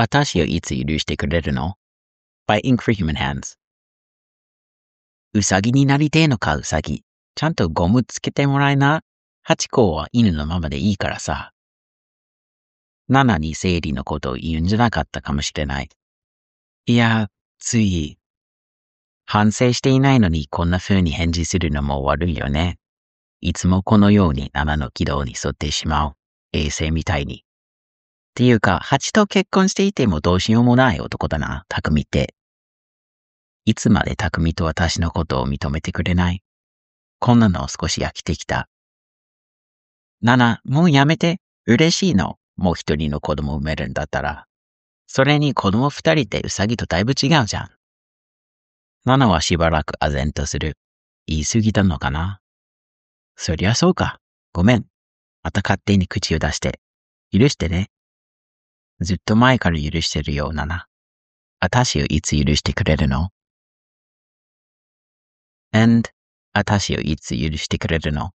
私をいつ許してくれるの ?by Ink for Human Hands うさぎになりてえのか、うさぎ。ちゃんとゴムつけてもらえな。ハチ公は犬のままでいいからさ。ナナに生理のことを言うんじゃなかったかもしれない。いや、つい。反省していないのにこんな風に返事するのも悪いよね。いつもこのようにナナの軌道に沿ってしまう。衛星みたいに。っていうか、ハチと結婚していてもどうしようもない男だな、匠って。いつまで匠と私のことを認めてくれない？こんなの少し飽きてきた。ナナ、もうやめて。嬉しいの。もう一人の子供産めるんだったら。それに子供二人ってウサギとだいぶ違うじゃん。ナナはしばらく唖然とする。言い過ぎたのかなそりゃそうか。ごめん。また勝手に口を出して。許してね。ずっと前から許してるようなな。私をいつ許してくれるの ?and 私をいつ許してくれるの？